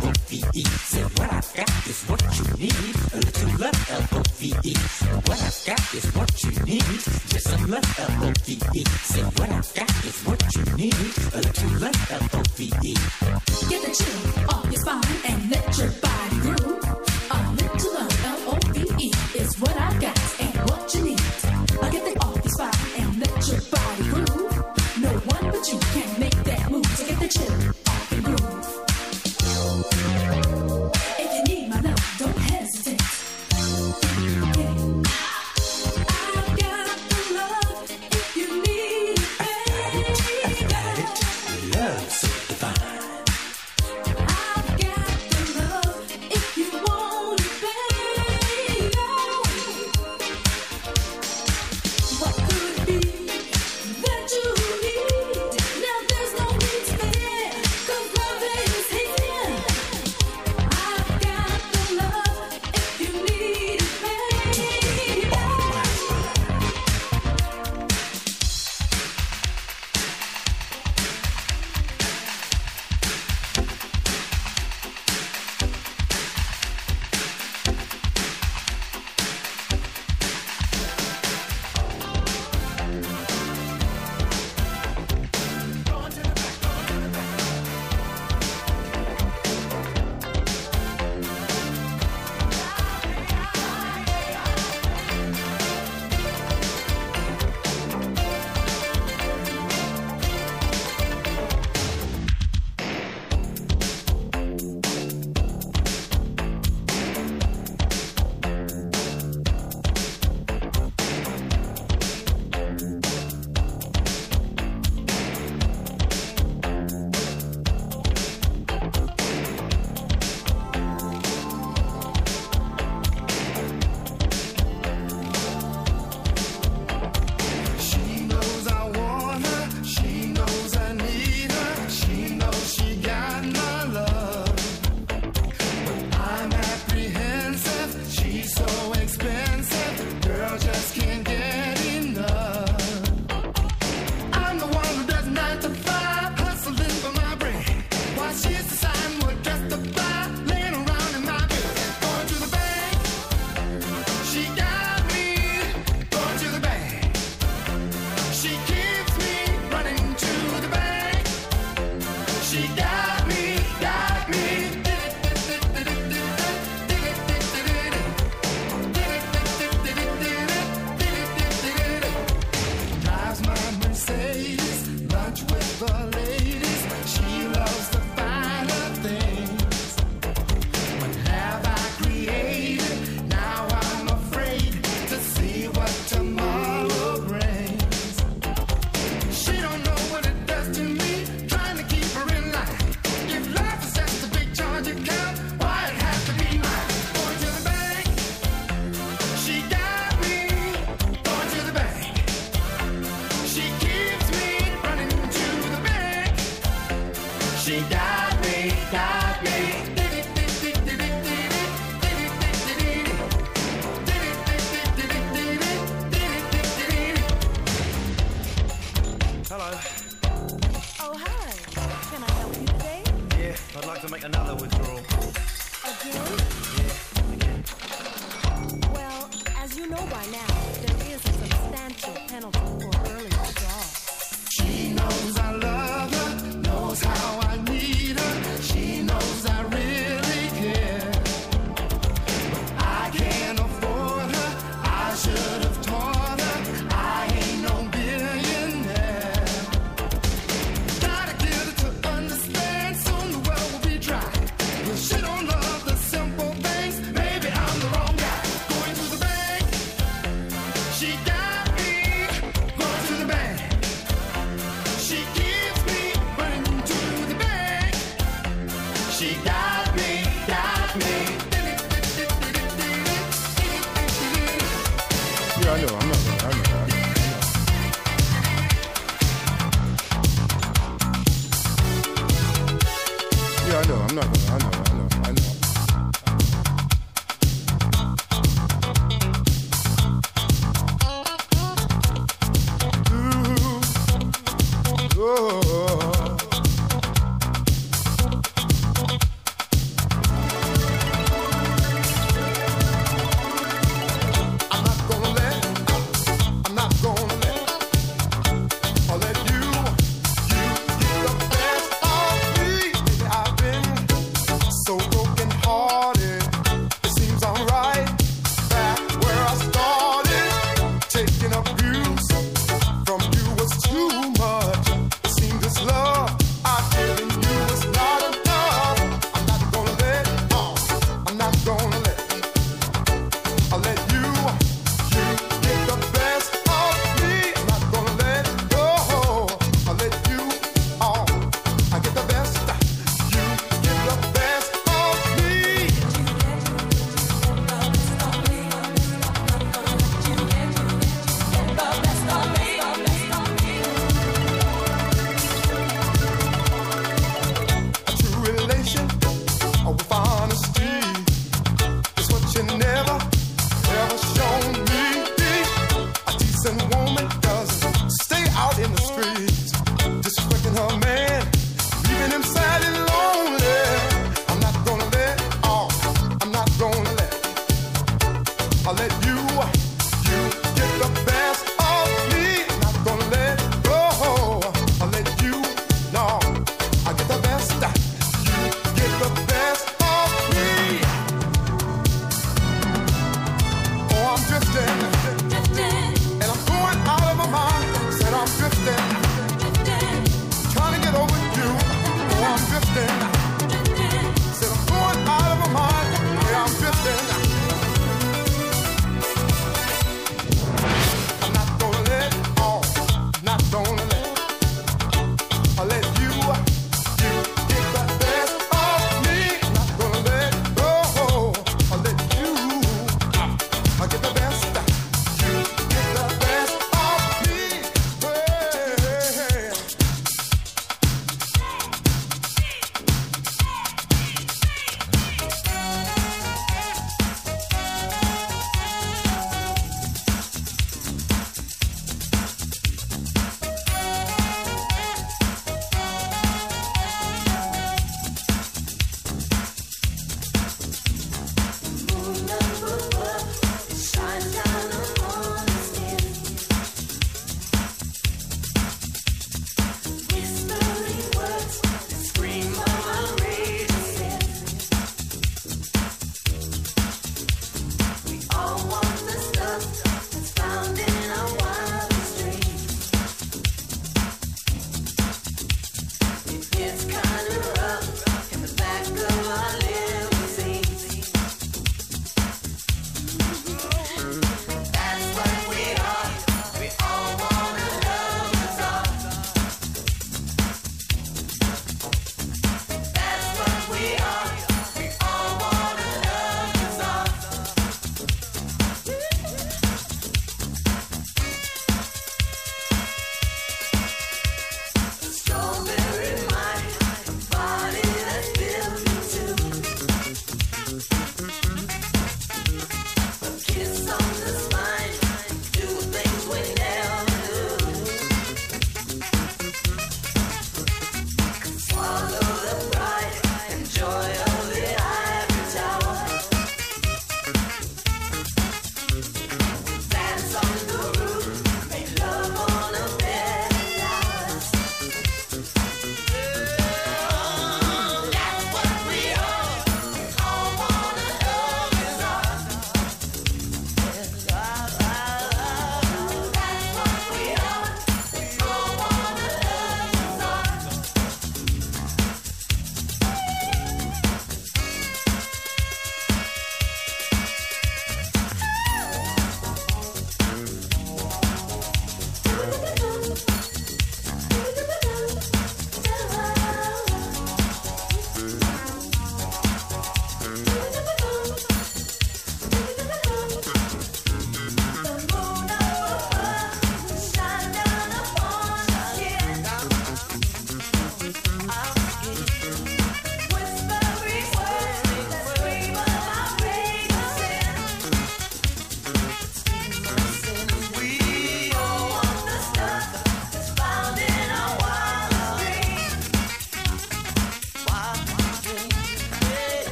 L-O-V-E. Say what I've got is what you need. A little love, L-O-V-E. What I've got is what you need. Just some love, L-O-V-E. Say what I've got is what you need. A little love, L-O-V-E. Get the chill off your spine and let your body groove.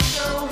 stronger. when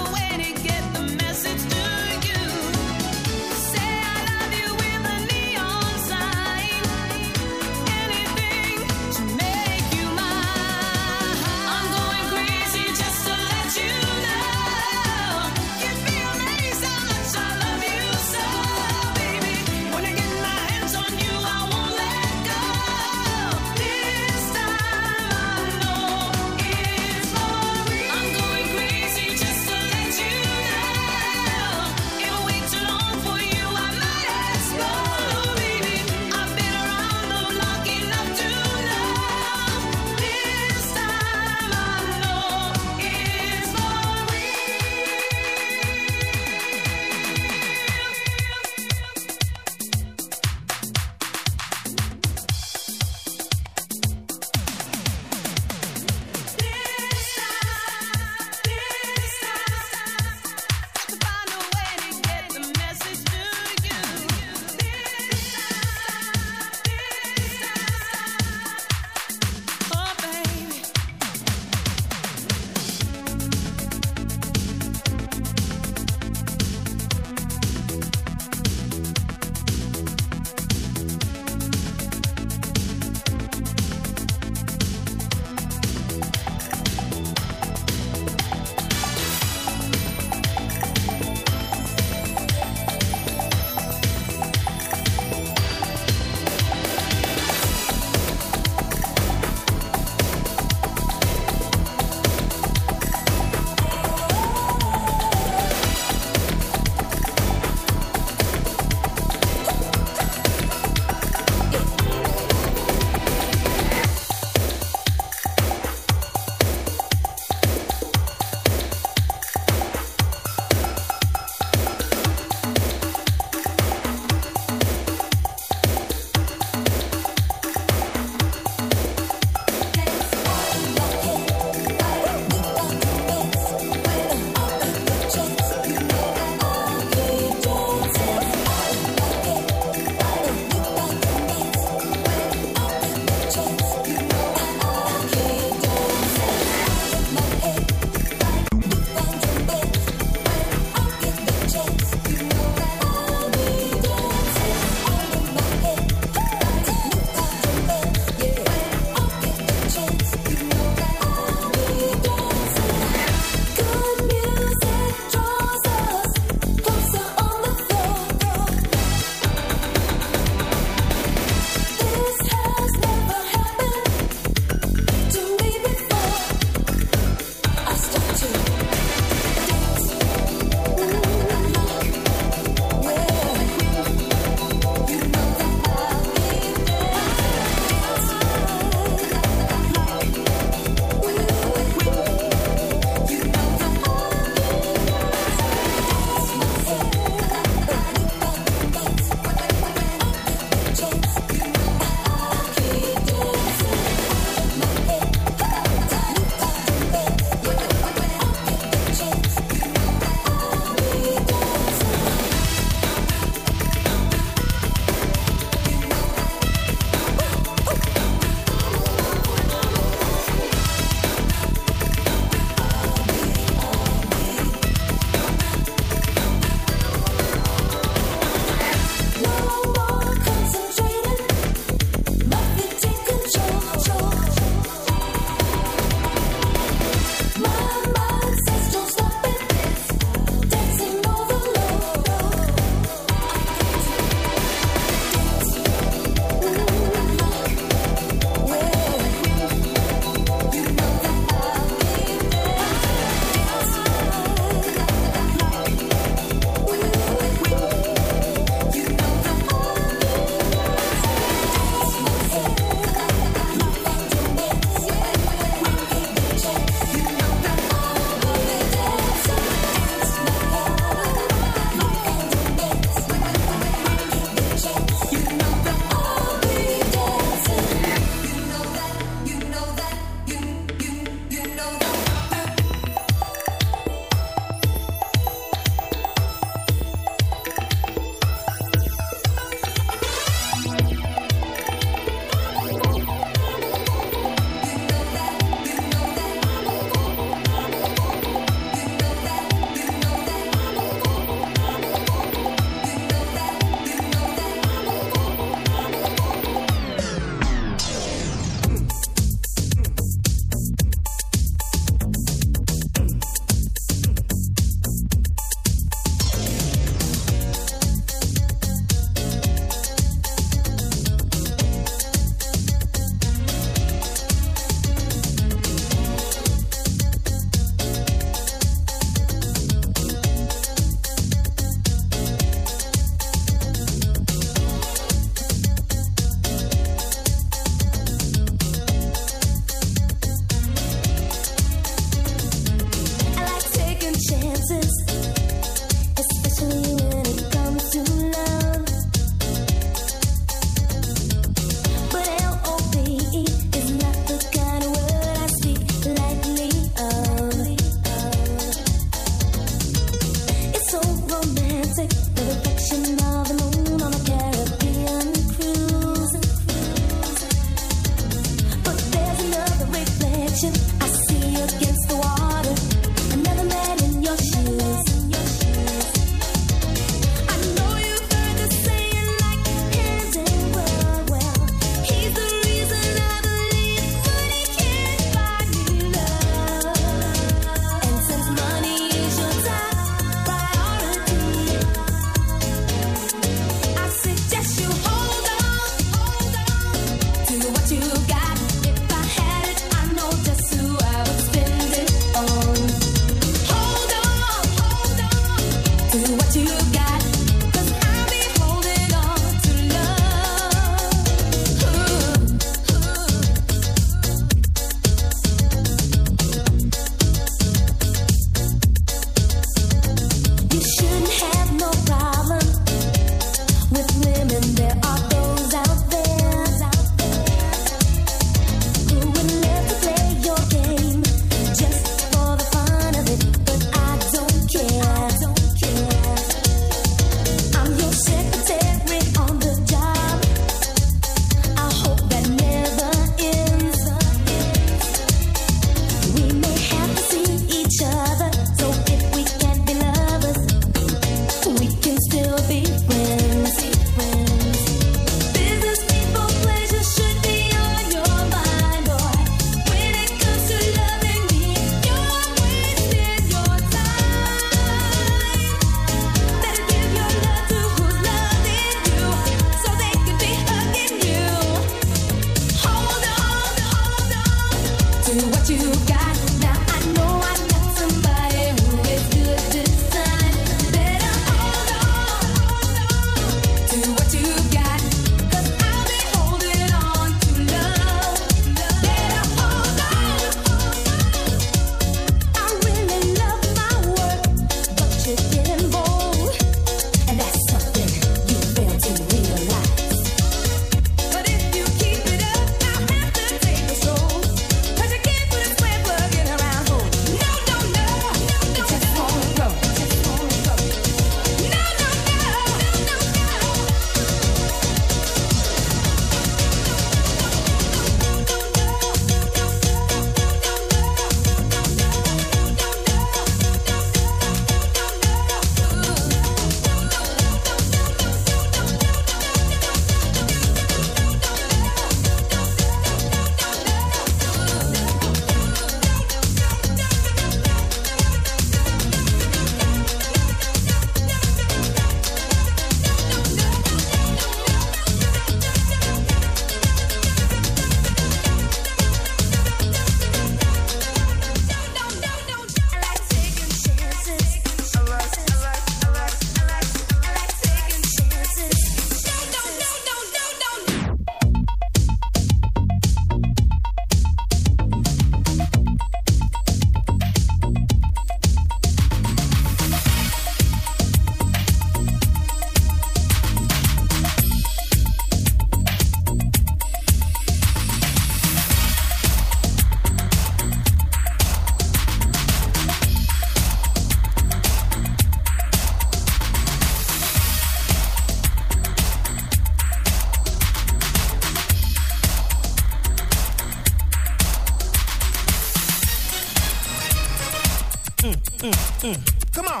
Mm, mm. Come on.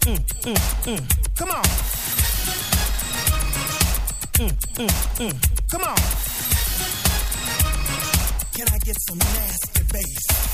Mm, mm, mm. Come on. Mm, mm, mm. Come on. Can I get some nasty bass?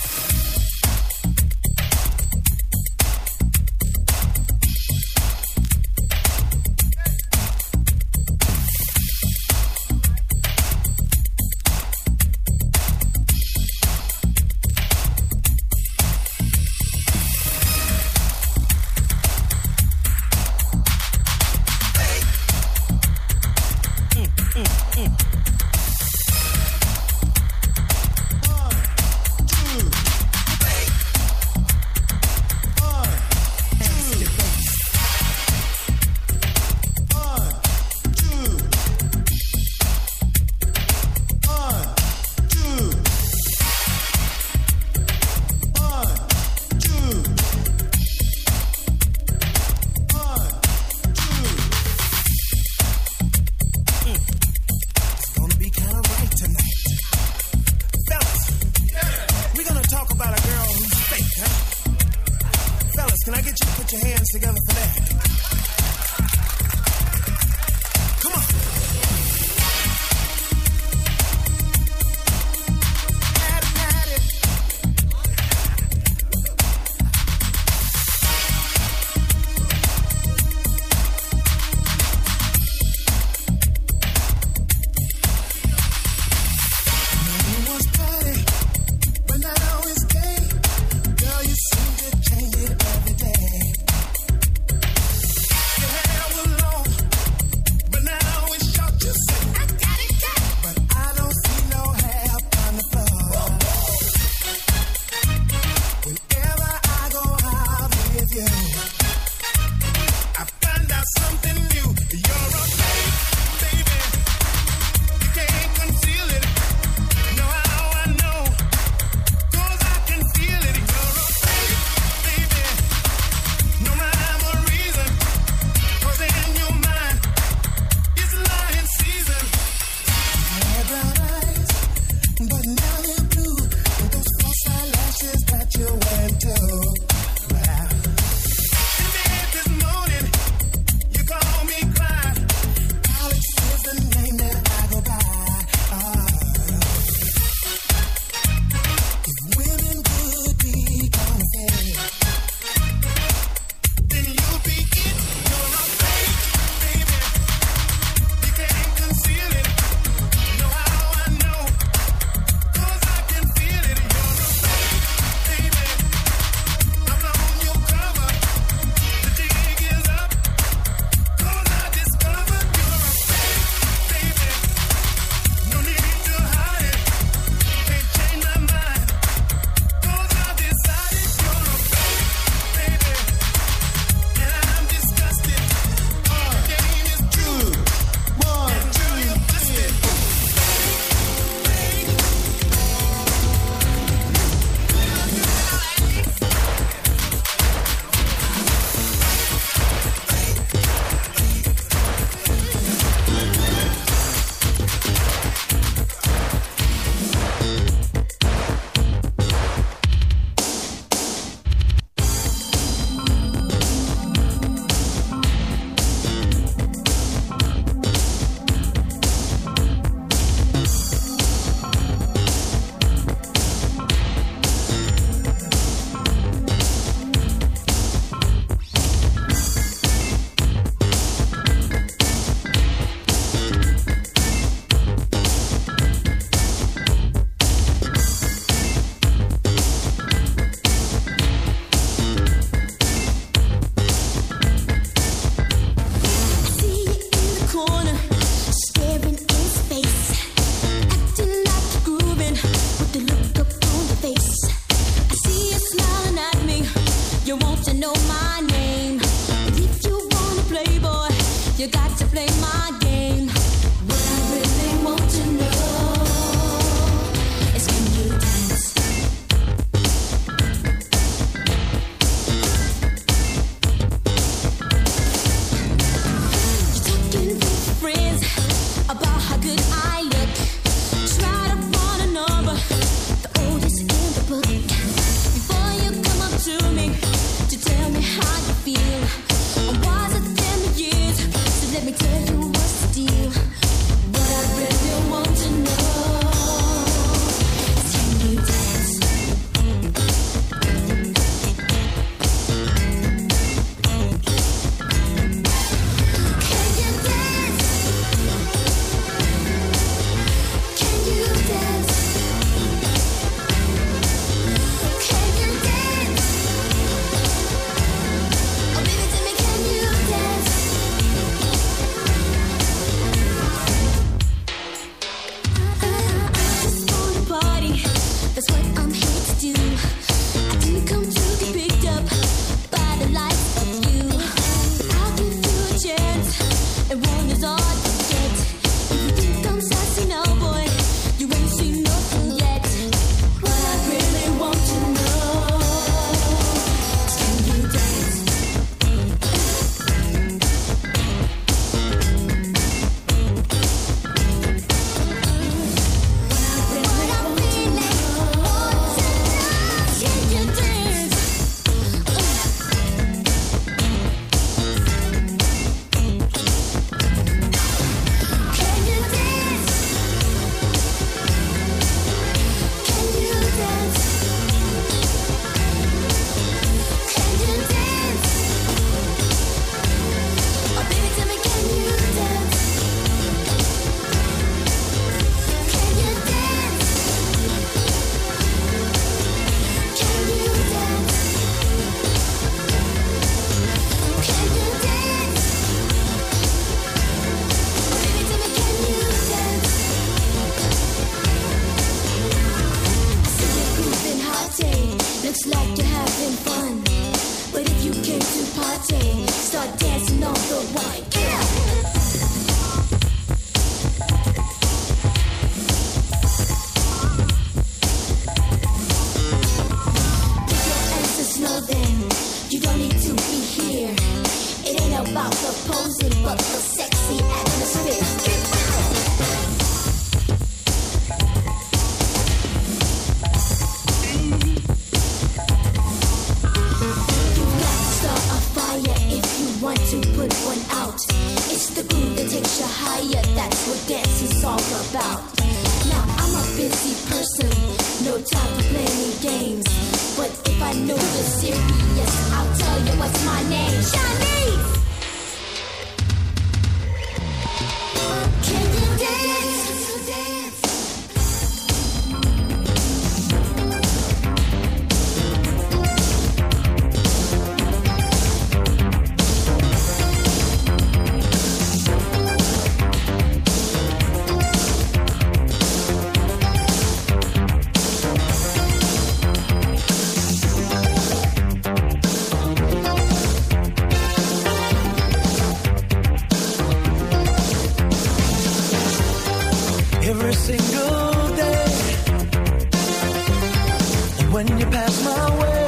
When you pass my way,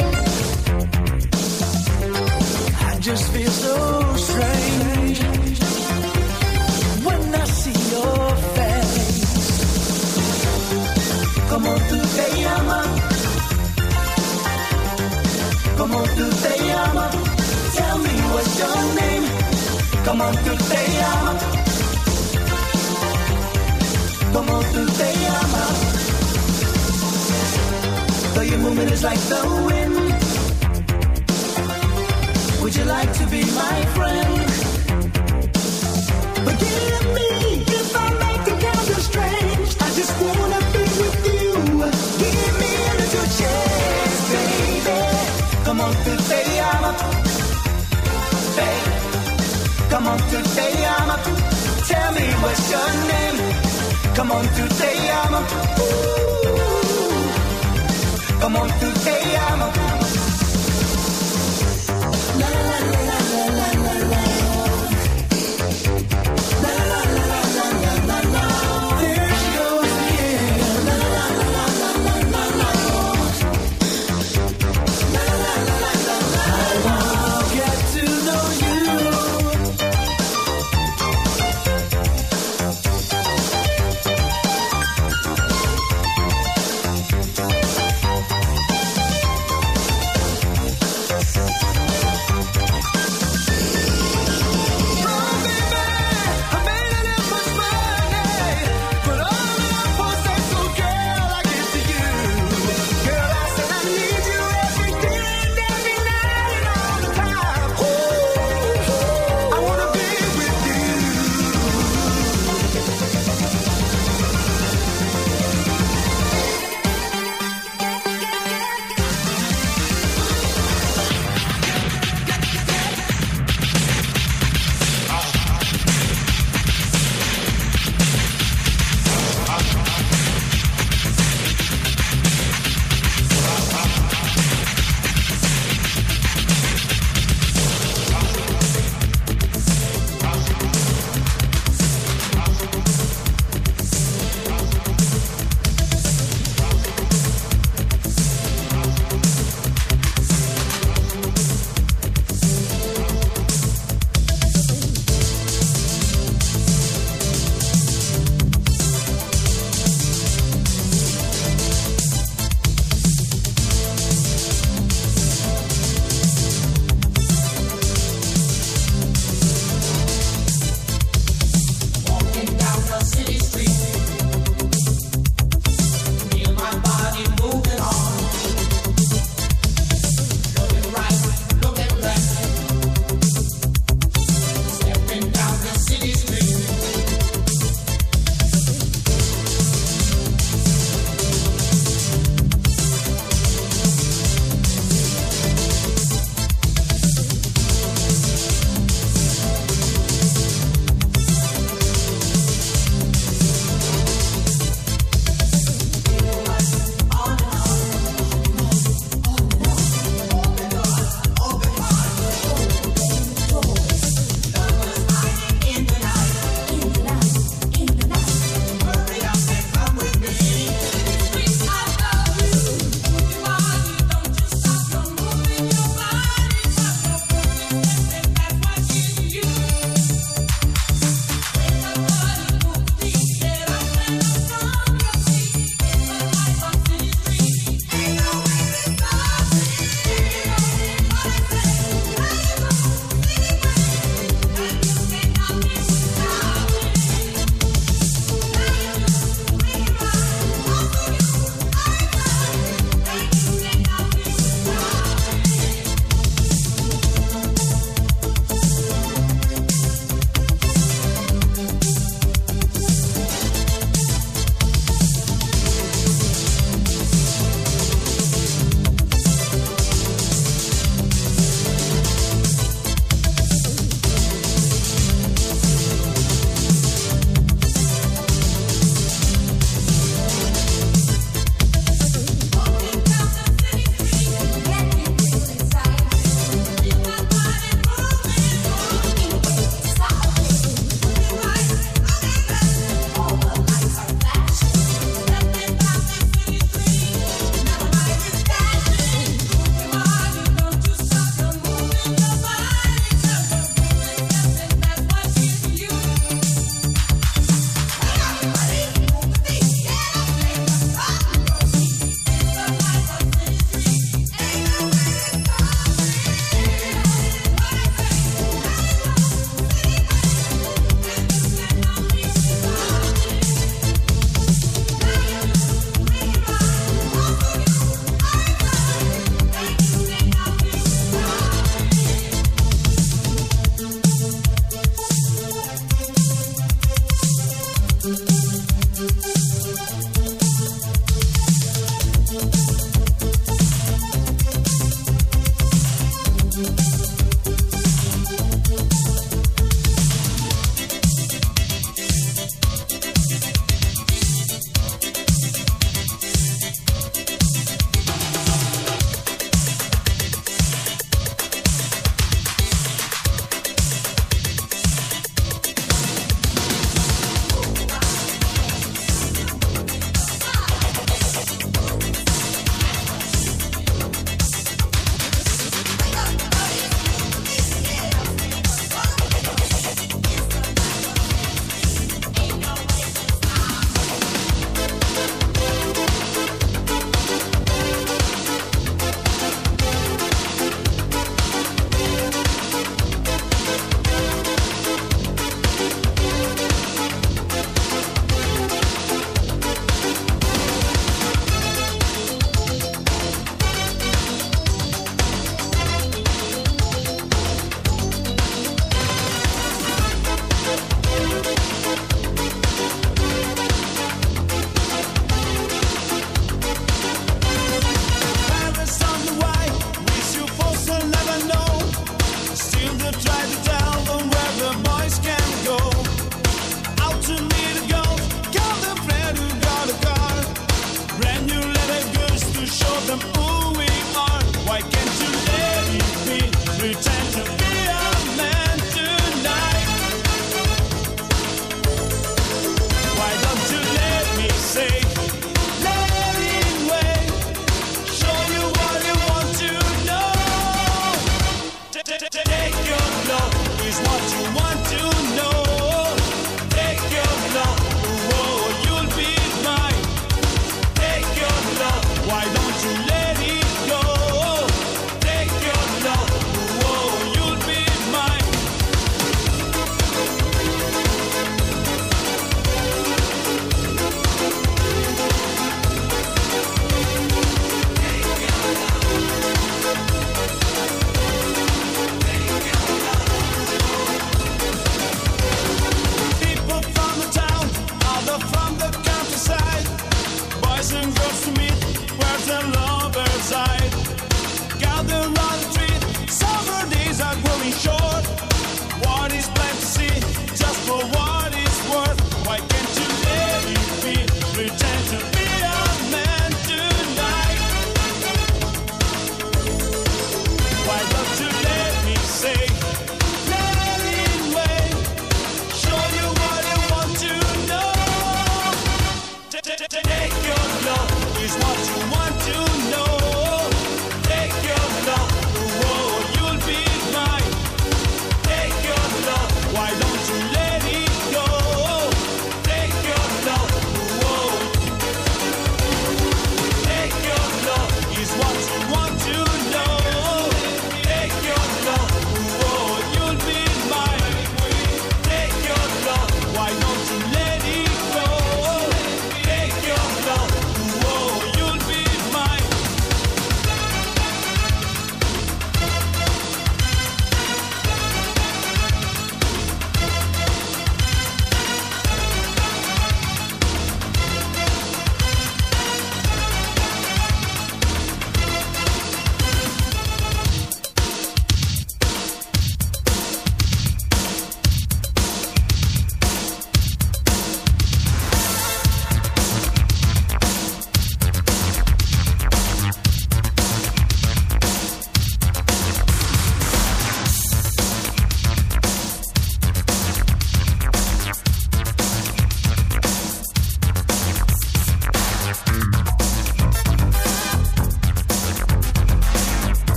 I just feel so strange. When I see your face, como tú te llamas, como tú te llamas, tell me what's your name, como tú te llamas. como tú te llamas. Though your movement is like the wind. Would you like to be my friend? Forgive me if I make the kind strange. I just wanna be with you. Give me a chance, baby. Come on, tú te llamas. Tell me what's your name. Come on, tú te llamas. Ooh. Come on,